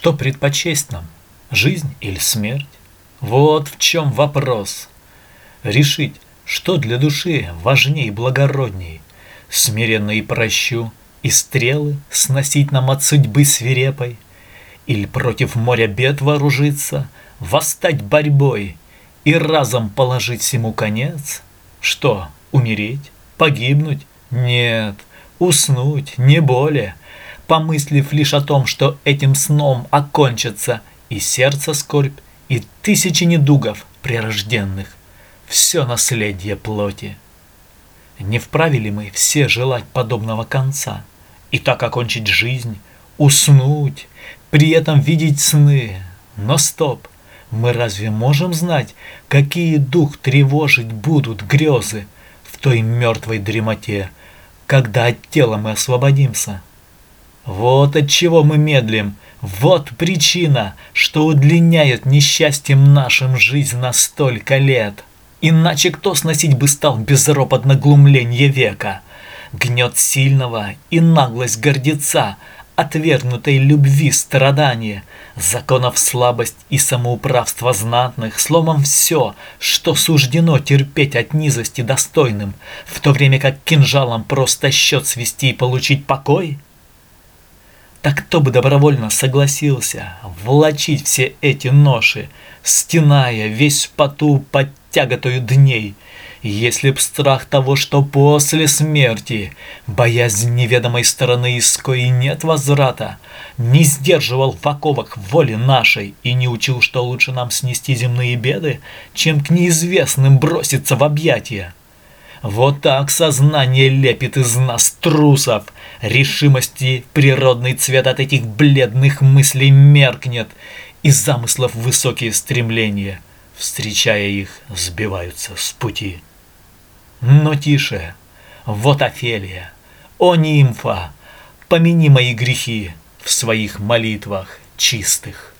Что предпочесть нам, жизнь или смерть? Вот в чем вопрос. Решить, что для души важней и благородней. Смиренно и прощу, и стрелы сносить нам от судьбы свирепой. Или против моря бед вооружиться, восстать борьбой и разом положить всему конец? Что, умереть, погибнуть? Нет, уснуть, не более, помыслив лишь о том, что этим сном окончится и сердце скорбь, и тысячи недугов прирожденных, все наследие плоти. Не вправе ли мы все желать подобного конца, и так окончить жизнь, уснуть, при этом видеть сны? Но стоп, мы разве можем знать, какие дух тревожить будут грезы в той мертвой дремоте, когда от тела мы освободимся? Вот от чего мы медлим, вот причина, что удлиняет несчастьем нашим жизнь на столько лет. Иначе кто сносить бы стал безропотно глумленье века? Гнет сильного и наглость гордеца, отвергнутой любви страдания, законов слабость и самоуправство знатных, словом все, что суждено терпеть от низости достойным, в то время как кинжалом просто счет свести и получить покой? Так кто бы добровольно согласился влачить все эти ноши, стеная весь поту под тяготою дней, если б страх того, что после смерти, боязнь неведомой стороны, из коей нет возврата, не сдерживал в оковах воли нашей и не учил, что лучше нам снести земные беды, чем к неизвестным броситься в объятия. Вот так сознание лепит из нас трусов. Решимости природный цвет от этих бледных мыслей меркнет, и замыслов высокие стремления, встречая их, сбиваются с пути. Но тише, вот Офелия, о нимфа, помяни мои грехи в своих молитвах чистых.